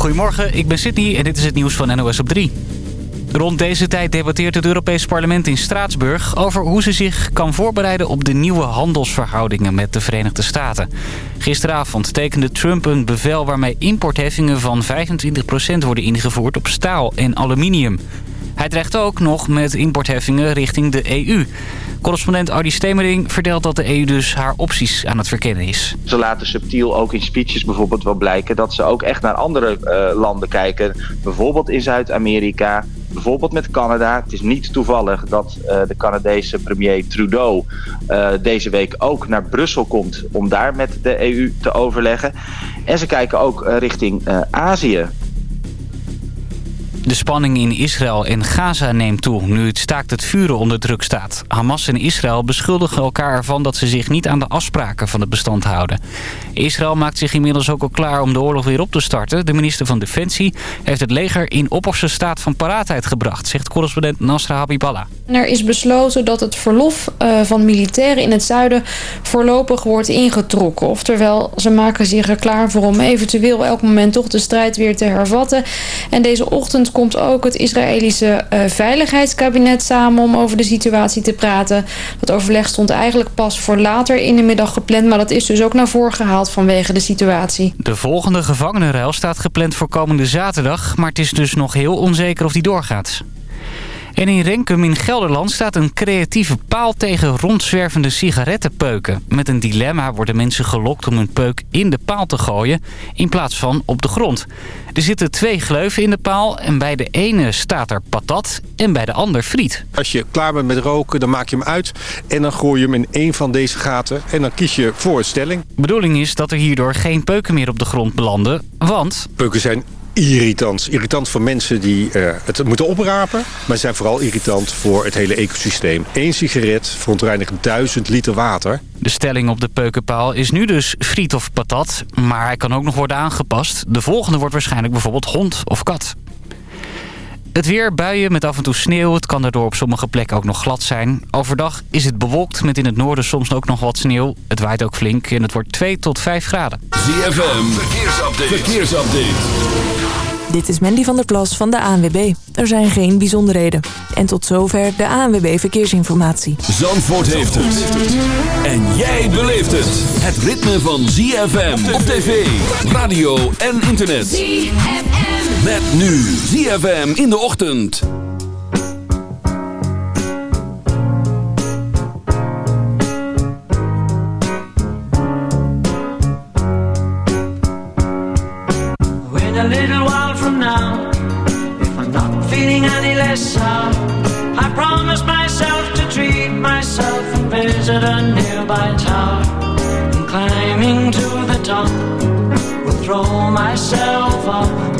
Goedemorgen, ik ben Sydney en dit is het nieuws van NOS op 3. Rond deze tijd debatteert het Europees Parlement in Straatsburg... over hoe ze zich kan voorbereiden op de nieuwe handelsverhoudingen met de Verenigde Staten. Gisteravond tekende Trump een bevel waarmee importheffingen van 25% worden ingevoerd op staal en aluminium. Hij dreigt ook nog met importheffingen richting de EU. Correspondent Ardi Stemering vertelt dat de EU dus haar opties aan het verkennen is. Ze laten subtiel ook in speeches bijvoorbeeld wel blijken dat ze ook echt naar andere uh, landen kijken. Bijvoorbeeld in Zuid-Amerika, bijvoorbeeld met Canada. Het is niet toevallig dat uh, de Canadese premier Trudeau uh, deze week ook naar Brussel komt om daar met de EU te overleggen. En ze kijken ook richting Azië. De spanning in Israël en Gaza neemt toe nu het staakt het vuren onder druk staat. Hamas en Israël beschuldigen elkaar ervan dat ze zich niet aan de afspraken van het bestand houden. Israël maakt zich inmiddels ook al klaar om de oorlog weer op te starten. De minister van Defensie heeft het leger in opperste staat van paraatheid gebracht, zegt correspondent Nasra Habiballah. Er is besloten dat het verlof uh, van militairen in het zuiden voorlopig wordt ingetrokken. Oftewel, ze maken zich er klaar voor om eventueel elk moment toch de strijd weer te hervatten. En deze ochtend komt ook het Israëlische uh, Veiligheidskabinet samen om over de situatie te praten. Dat overleg stond eigenlijk pas voor later in de middag gepland, maar dat is dus ook naar voren gehaald vanwege de situatie. De volgende gevangenenruil staat gepland voor komende zaterdag, maar het is dus nog heel onzeker of die doorgaat. En in Renkum in Gelderland staat een creatieve paal tegen rondzwervende sigarettenpeuken. Met een dilemma worden mensen gelokt om hun peuk in de paal te gooien in plaats van op de grond. Er zitten twee gleuven in de paal en bij de ene staat er patat en bij de ander friet. Als je klaar bent met roken, dan maak je hem uit en dan gooi je hem in één van deze gaten en dan kies je voor een stelling. De bedoeling is dat er hierdoor geen peuken meer op de grond belanden, want... Peuken zijn irritant. Irritant voor mensen die uh, het moeten oprapen. Maar zijn vooral irritant voor het hele ecosysteem. Eén sigaret verontreinigt duizend liter water. De stelling op de peukenpaal is nu dus friet of patat. Maar hij kan ook nog worden aangepast. De volgende wordt waarschijnlijk bijvoorbeeld hond of kat. Het weer, buien met af en toe sneeuw. Het kan daardoor op sommige plekken ook nog glad zijn. Overdag is het bewolkt met in het noorden soms ook nog wat sneeuw. Het waait ook flink en het wordt 2 tot 5 graden. ZFM, verkeersupdate. verkeersupdate. Dit is Mandy van der Plas van de ANWB. Er zijn geen bijzonderheden. En tot zover de ANWB Verkeersinformatie. Zandvoort heeft het. En jij beleeft het. Het ritme van ZFM op tv, radio en internet. ZFM. Met nu ZFM in de ochtend. When a little while from now, if I'm not feeling any less sour, I promise myself to treat myself and visit a nearby tower. And climbing to the top, will throw myself in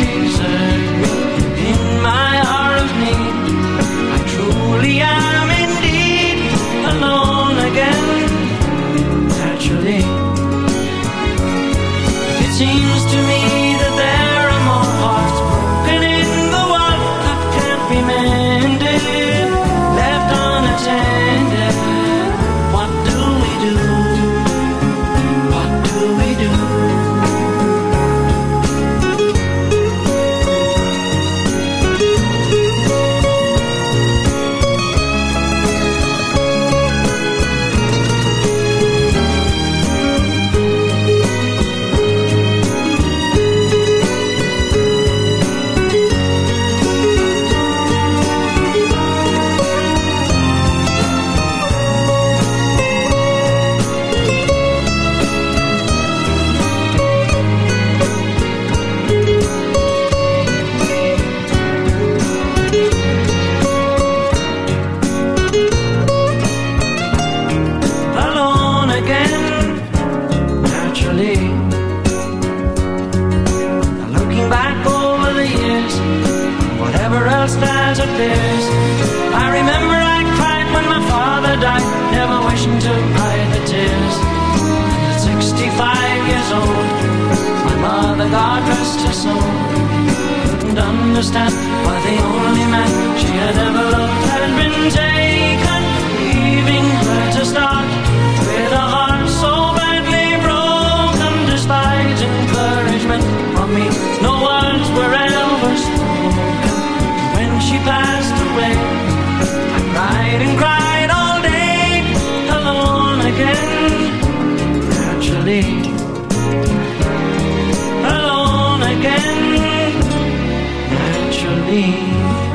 truly am indeed alone again. Naturally, it seems to me died, never wishing to hide the tears. At 65 years old, my mother, God rest her soul, couldn't understand why the only man she had ever loved had been taken, leaving her to start with a heart so badly broken. Despite encouragement from me, no words were ever spoken. When she passed away, I cried and cried again. Naturally, alone again. Naturally.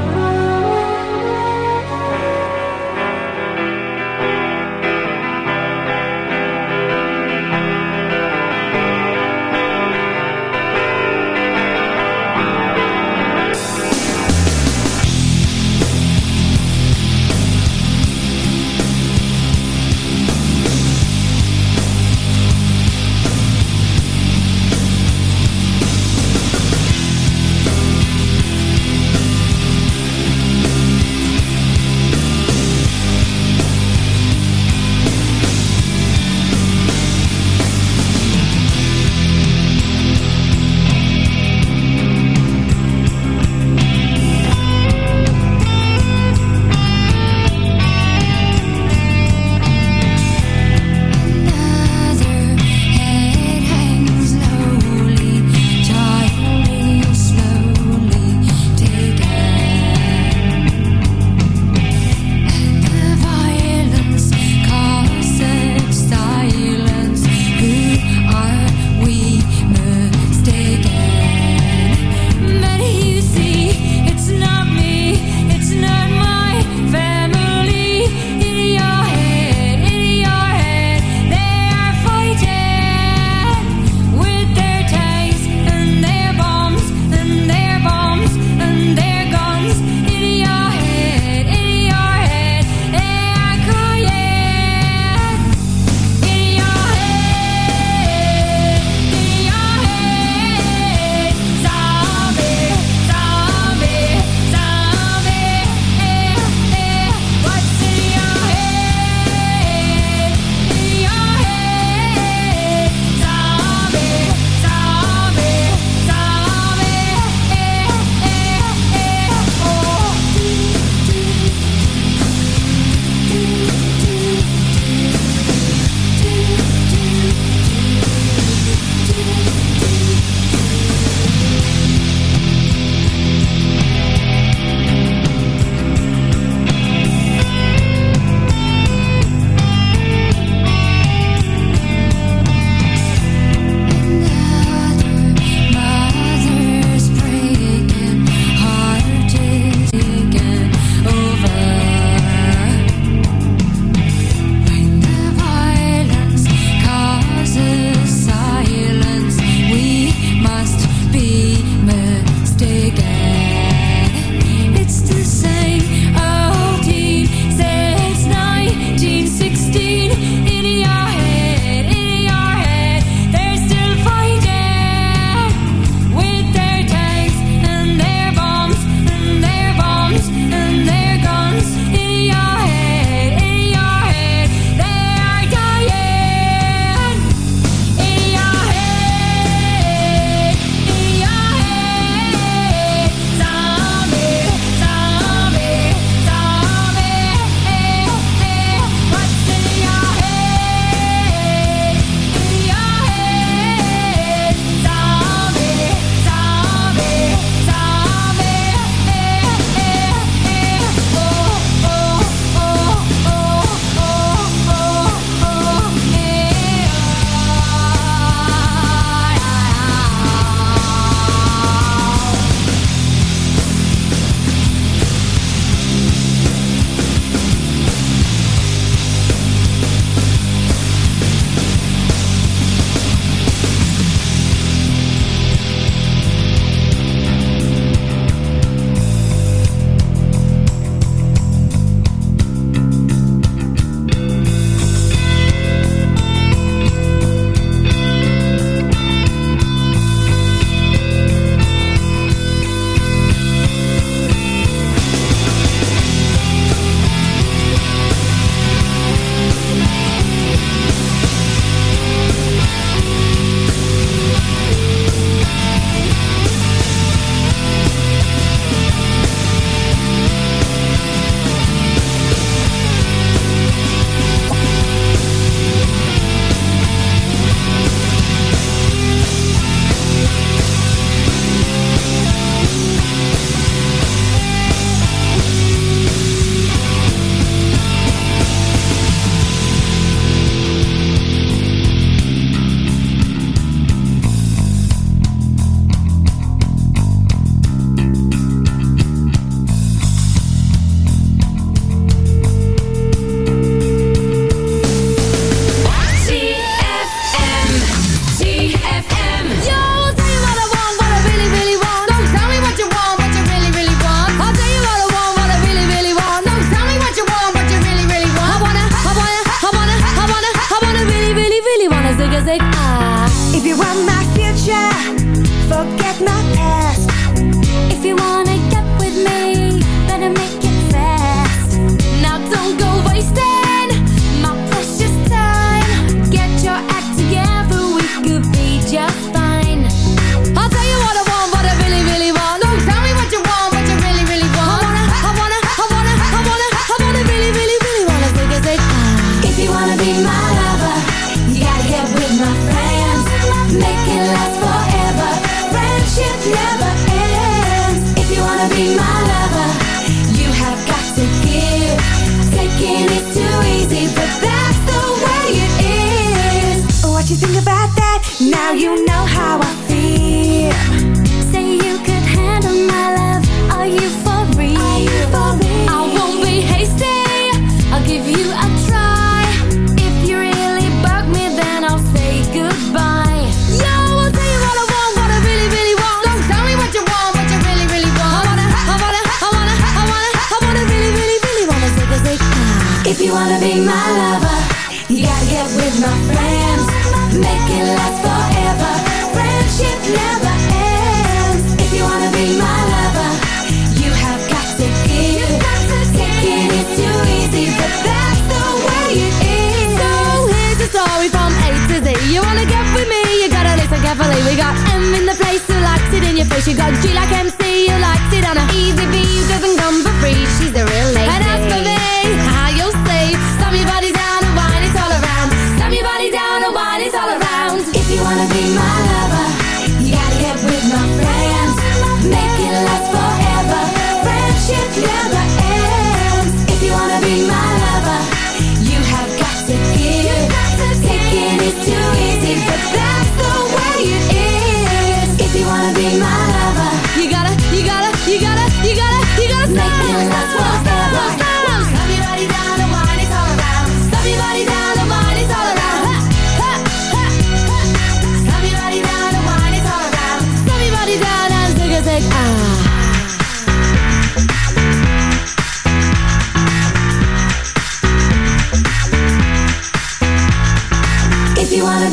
you wanna get with me, you gotta listen carefully. We got M in the place who likes it in your face. You got G like MC who likes it on her. Easy V doesn't come for free. She's the real lady. And as for me.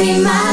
be my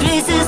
places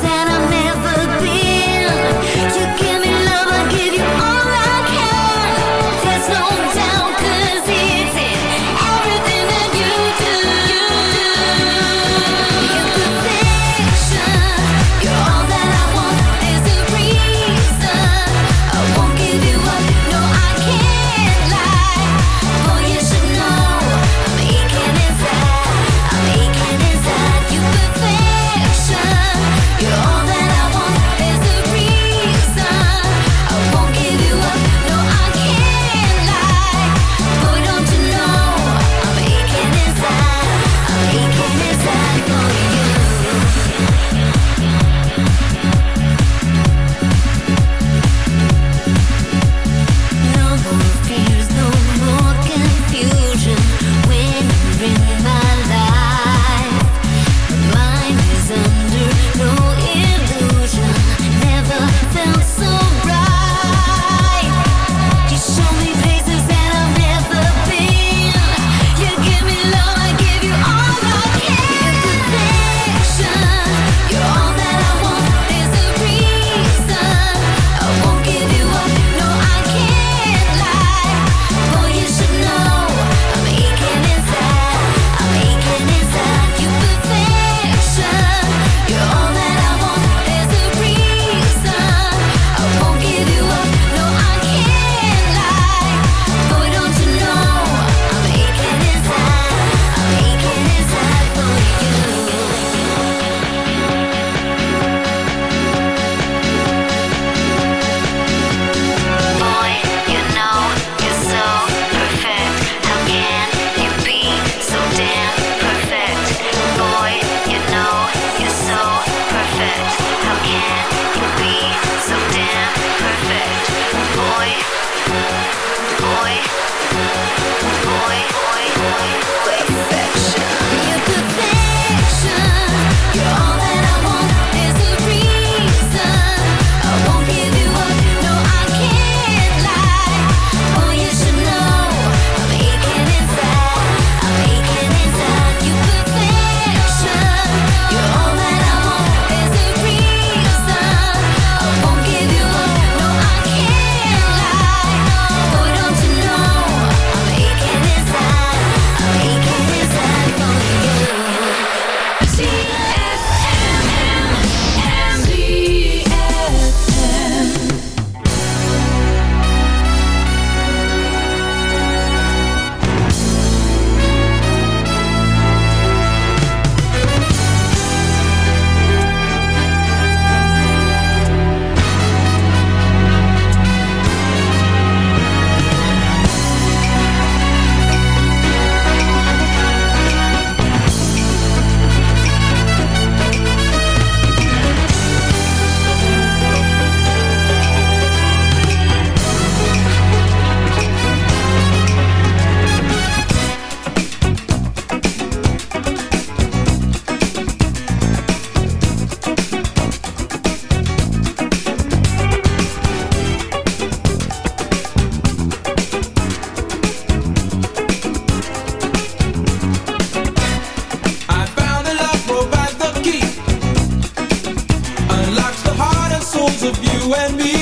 you and me.